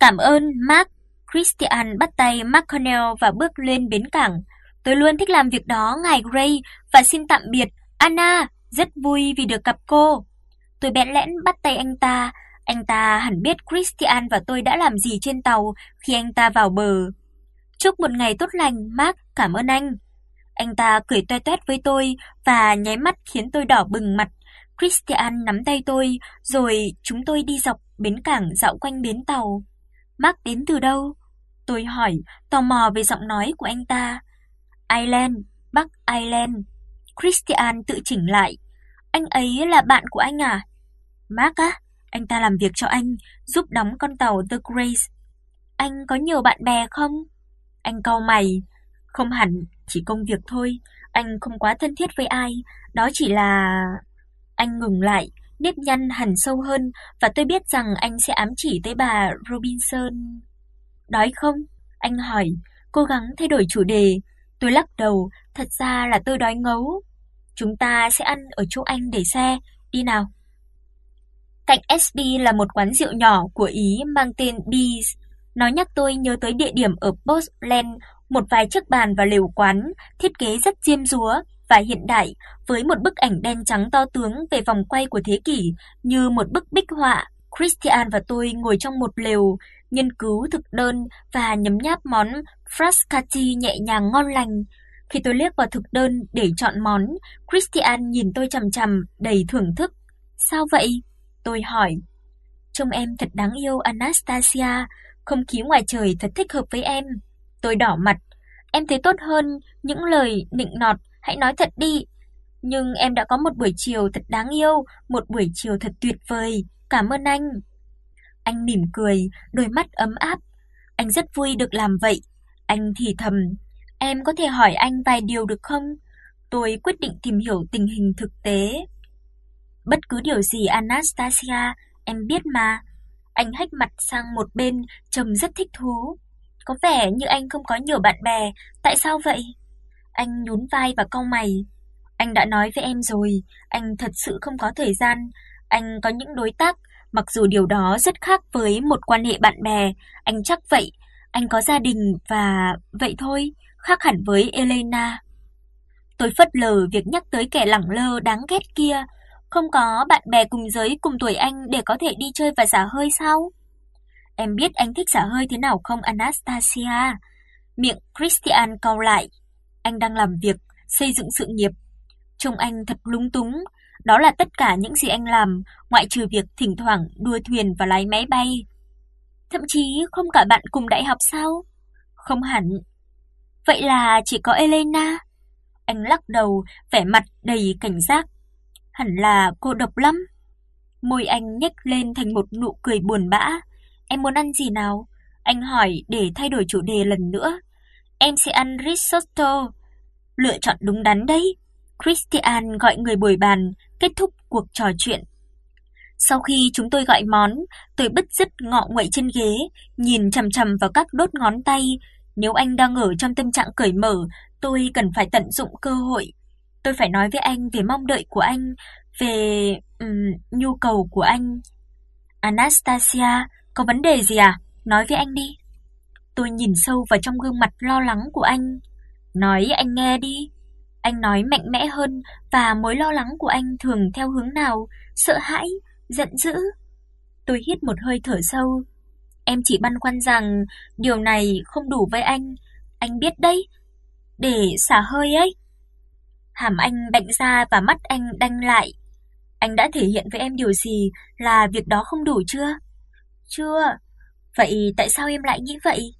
Cảm ơn, Mark. Christian bắt tay McConnell và bước lên bến cảng. Tôi luôn thích làm việc đó, ngài Gray, và xin tạm biệt, Anna, rất vui vì được gặp cô. Tôi bẽn lẽn bắt tay anh ta, anh ta hẳn biết Christian và tôi đã làm gì trên tàu khi anh ta vào bờ. Chúc một ngày tốt lành, Mark, cảm ơn anh. Anh ta cười toe toét với tôi và nháy mắt khiến tôi đỏ bừng mặt. Christian nắm tay tôi, rồi chúng tôi đi dọc bến cảng dạo quanh bến tàu bác đến từ đâu? Tôi hỏi, tò mò về giọng nói của anh ta. Ireland, Bắc Ireland. Christian tự chỉnh lại. Anh ấy là bạn của anh à? Mark á, anh ta làm việc cho anh, giúp đóng con tàu The Grace. Anh có nhiều bạn bè không? Anh cau mày. Không hẳn, chỉ công việc thôi, anh không quá thân thiết với ai, đó chỉ là Anh ngừng lại, nếp nhăn hằn sâu hơn và tôi biết rằng anh sẽ ám chỉ tới bà Robinson. Đói không? Anh hỏi, cố gắng thay đổi chủ đề. Tôi lắc đầu, thật ra là tôi đói ngấu. Chúng ta sẽ ăn ở chỗ anh để xe, đi nào. Cạnh SB là một quán rượu nhỏ của Ý mang tên Bees. Nó nhắc tôi nhớ tới địa điểm ở Portland, một vài chiếc bàn và lều quán, thiết kế rất diêm dúa và hiện đại, với một bức ảnh đen trắng to tướng về vòng quay của thế kỷ như một bức bích họa. Christian và tôi ngồi trong một lều, nghiên cứu thực đơn và nhấm nháp món frascati nhẹ nhàng ngon lành. Khi tôi liếc vào thực đơn để chọn món, Christian nhìn tôi chằm chằm đầy thưởng thức. "Sao vậy?" tôi hỏi. "Trông em thật đáng yêu Anastasia, không khí ngoài trời thật thích hợp với em." Tôi đỏ mặt. "Em thấy tốt hơn những lời nịnh nọt, hãy nói thật đi." "Nhưng em đã có một buổi chiều thật đáng yêu, một buổi chiều thật tuyệt vời, cảm ơn anh." Anh mỉm cười, đôi mắt ấm áp. Anh rất vui được làm vậy. Anh thì thầm, "Em có thể hỏi anh vài điều được không?" Tôi quyết định tìm hiểu tình hình thực tế. Bất cứ điều gì Anastasia, em biết mà. Anh hách mặt sang một bên, trông rất thích thú. Có vẻ như anh không có nhiều bạn bè, tại sao vậy? Anh nhún vai và cau mày. Anh đã nói với em rồi, anh thật sự không có thời gian, anh có những đối tác, mặc dù điều đó rất khác với một quan hệ bạn bè, anh chắc vậy, anh có gia đình và vậy thôi, khác hẳn với Elena. Tôi phất lờ việc nhắc tới kẻ lẳng lơ đáng ghét kia, không có bạn bè cùng giới cùng tuổi anh để có thể đi chơi và xả hơi sao? Em biết anh thích xả hơi thế nào không Anastasia? Miệng Christian cau lại. Anh đang làm việc, xây dựng sự nghiệp. Trông anh thật lúng túng, đó là tất cả những gì anh làm, ngoại trừ việc thỉnh thoảng đua thuyền và lái máy bay. Thậm chí không cả bạn cùng đại học sao? Không hẳn. Vậy là chỉ có Elena. Anh lắc đầu, vẻ mặt đầy cảnh giác. Hẳn là cô độc lắm. Môi anh nhếch lên thành một nụ cười buồn bã. Em muốn ăn gì nào? Anh hỏi để thay đổi chủ đề lần nữa. Em sẽ ăn risotto. Lựa chọn đúng đắn đấy. Christian gọi người bồi bàn, kết thúc cuộc trò chuyện. Sau khi chúng tôi gọi món, tôi bứt rứt ngọ nguậy trên ghế, nhìn chằm chằm vào các đốt ngón tay. Nếu anh đang ở trong tâm trạng cởi mở, tôi cần phải tận dụng cơ hội. Tôi phải nói với anh về mong đợi của anh, về um, nhu cầu của anh. Anastasia, có vấn đề gì à? Nói với anh đi. Tôi nhìn sâu vào trong gương mặt lo lắng của anh. Nói anh nghe đi. Anh nói mạnh mẽ hơn và mối lo lắng của anh thường theo hướng nào? Sợ hãi, giận dữ. Tôi hít một hơi thở sâu. Em chỉ băn khoăn rằng điều này không đủ với anh, anh biết đấy, để xả hơi ấy. Hàm anh bạnh ra và mắt anh đanh lại. Anh đã thể hiện với em điều gì là việc đó không đủ chưa? Chưa. Vậy tại sao em lại nghĩ vậy?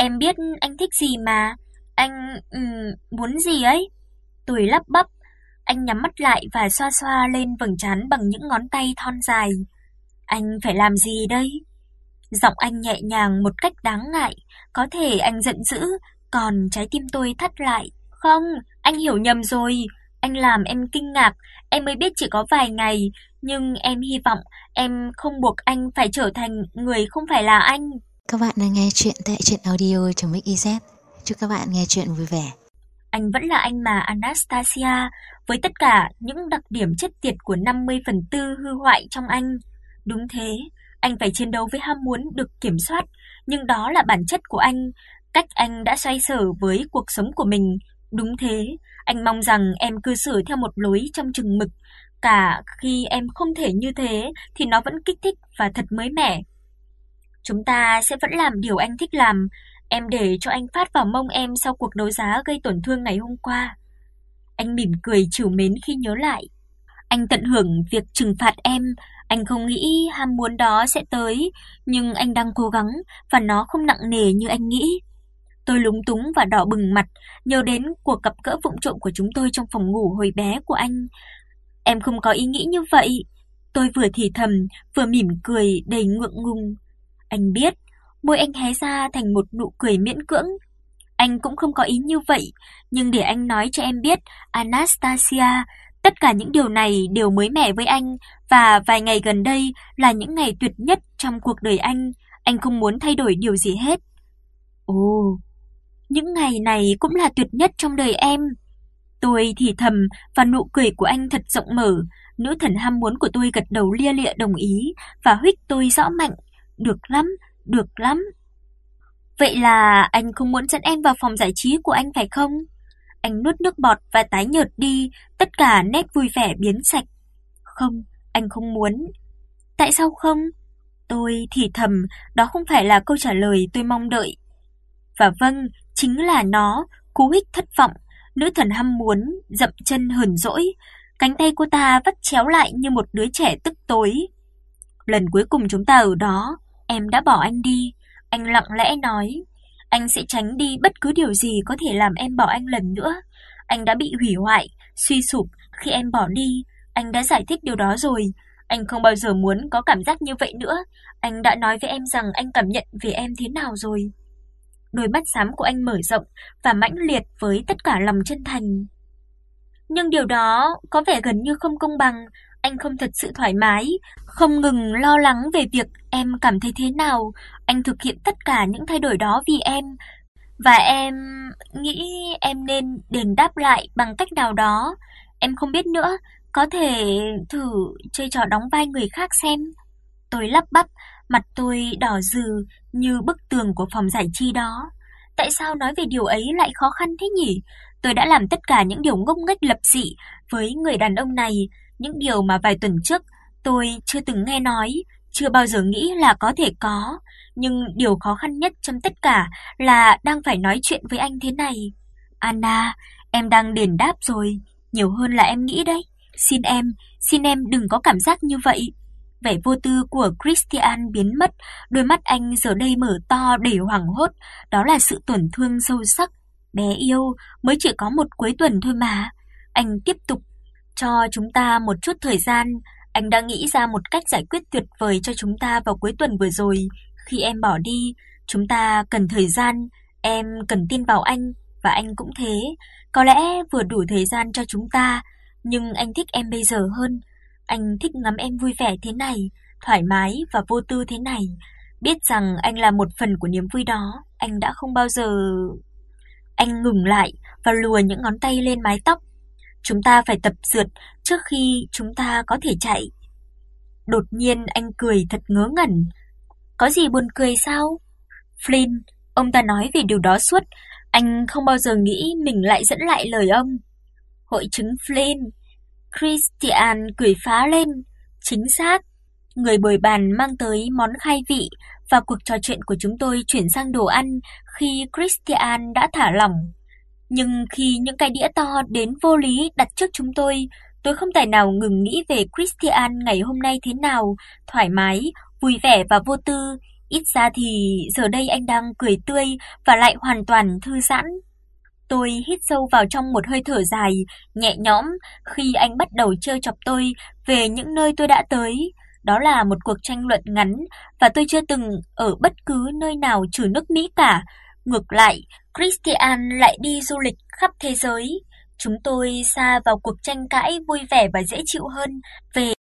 Em biết anh thích gì mà, anh um, muốn gì ấy? Tôi lắp bắp, anh nhắm mắt lại và xoa xoa lên vầng trán bằng những ngón tay thon dài. Anh phải làm gì đây? Giọng anh nhẹ nhàng một cách đáng ngại, có thể anh giận dữ, còn trái tim tôi thắt lại. Không, anh hiểu nhầm rồi, anh làm em kinh ngạc, em mới biết chỉ có vài ngày, nhưng em hy vọng em không buộc anh phải trở thành người không phải là anh. Các bạn đang nghe chuyện tại truyện audio.mix.iz. Chúc các bạn nghe chuyện vui vẻ. Anh vẫn là anh mà Anastasia, với tất cả những đặc điểm chất tiệt của 50 phần tư hư hoại trong anh. Đúng thế, Anh phải chiến đấu với ham muốn được kiểm soát, nhưng đó là bản chất của anh, cách anh đã xoay sở với cuộc sống của mình. Đúng thế, anh mong rằng em cư xử theo một lối trong chừng mực, cả khi em không thể như thế thì nó vẫn kích thích và thật mới mẻ. Chúng ta sẽ vẫn làm điều anh thích làm, em để cho anh phát vào mông em sau cuộc đấu giá gây tổn thương ngày hôm qua. Anh mỉm cười trìu mến khi nhớ lại. Anh tận hưởng việc trừng phạt em, anh không nghĩ ham muốn đó sẽ tới, nhưng anh đang cố gắng và nó không nặng nề như anh nghĩ. Tôi lúng túng và đỏ bừng mặt, nhớ đến cuộc gặp gỡ vụng trộm của chúng tôi trong phòng ngủ hồi bé của anh. Em không có ý nghĩ như vậy. Tôi vừa thì thầm, vừa mỉm cười đầy ngượng ngùng. Anh biết, môi anh hé ra thành một nụ cười miễn cưỡng. Anh cũng không có ý như vậy, nhưng để anh nói cho em biết, Anastasia, tất cả những điều này đều mới mẻ với anh và vài ngày gần đây là những ngày tuyệt nhất trong cuộc đời anh, anh không muốn thay đổi điều gì hết. Ồ, những ngày này cũng là tuyệt nhất trong đời em. Tôi thì thầm và nụ cười của anh thật rộng mở, nữ thần ham muốn của tôi gật đầu lia lịa đồng ý và huých tôi rõ mạnh, được lắm, được lắm. Vậy là anh không muốn dẫn em vào phòng giải trí của anh phải không? Anh nuốt nước bọt và tái nhợt đi, tất cả nét vui vẻ biến sạch. Không, anh không muốn. Tại sao không? Tôi thì thầm, đó không phải là câu trả lời tôi mong đợi. Và vâng, chính là nó, cú hích thất vọng, nữ thần ham muốn dậm chân hờn dỗi, cánh tay cô ta vắt chéo lại như một đứa trẻ tức tối. Lần cuối cùng chúng ta ở đó, em đã bỏ anh đi, anh lặng lẽ nói, anh sẽ tránh đi bất cứ điều gì có thể làm em bỏ anh lần nữa. Anh đã bị hủy hoại, suy sụp khi em bỏ đi, anh đã giải thích điều đó rồi. Anh không bao giờ muốn có cảm giác như vậy nữa. Anh đã nói với em rằng anh cảm nhận về em thế nào rồi. Đôi mắt xám của anh mở rộng và mãnh liệt với tất cả lòng chân thành. Nhưng điều đó có vẻ gần như không công bằng, anh không thật sự thoải mái, không ngừng lo lắng về việc em cảm thấy thế nào, anh thực hiện tất cả những thay đổi đó vì em. Và em nghĩ em nên đền đáp lại bằng cách nào đó. Em không biết nữa, có thể thử chơi trò đóng vai người khác xem. Tôi lắp bắp, mặt tôi đỏ rừ như bức tường của phòng giải trí đó. Tại sao nói về điều ấy lại khó khăn thế nhỉ? Tôi đã làm tất cả những điều ngốc nghếch lập dị với người đàn ông này, những điều mà vài tuần trước tôi chưa từng nghe nói, chưa bao giờ nghĩ là có thể có, nhưng điều khó khăn nhất trong tất cả là đang phải nói chuyện với anh thế này. Anna, em đang đền đáp rồi, nhiều hơn là em nghĩ đấy. Xin em, xin em đừng có cảm giác như vậy. Vẻ vô tư của Christian biến mất, đôi mắt anh giờ đây mở to đầy hoảng hốt, đó là sự tổn thương sâu sắc. Bé yêu, mới chỉ có một cuối tuần thôi mà. Anh tiếp tục cho chúng ta một chút thời gian, anh đã nghĩ ra một cách giải quyết tuyệt vời cho chúng ta vào cuối tuần vừa rồi, khi em bỏ đi, chúng ta cần thời gian, em cần tin vào anh và anh cũng thế. Có lẽ vừa đủ thời gian cho chúng ta, nhưng anh thích em bây giờ hơn. Anh thích ngắm em vui vẻ thế này, thoải mái và vô tư thế này. Biết rằng anh là một phần của niềm vui đó, anh đã không bao giờ Anh ngừng lại và lùa những ngón tay lên mái tóc. Chúng ta phải tập dượt trước khi chúng ta có thể chạy. Đột nhiên anh cười thật ngớ ngẩn. Có gì buồn cười sao? Flynn, ông ta nói về điều đó suốt, anh không bao giờ nghĩ mình lại dẫn lại lời ông. Hội chứng Flynn. Christian cười phá lên, chính xác. Người bồi bàn mang tới món khai vị và cuộc trò chuyện của chúng tôi chuyển sang đồ ăn khi Christian đã thả lỏng. Nhưng khi những cái đĩa to đến vô lý đặt trước chúng tôi, tôi không thể nào ngừng nghĩ về Christian ngày hôm nay thế nào, thoải mái, vui vẻ và vô tư, ít ra thì giờ đây anh đang cười tươi và lại hoàn toàn thư giãn. Tôi hít sâu vào trong một hơi thở dài, nhẹ nhõm khi anh bắt đầu trêu chọc tôi về những nơi tôi đã tới. Đó là một cuộc tranh luận ngắn và tôi chưa từng ở bất cứ nơi nào trừ nước Mỹ cả. Ngược lại, Christian lại đi du lịch khắp thế giới. Chúng tôi xa vào cuộc tranh cãi vui vẻ và dễ chịu hơn về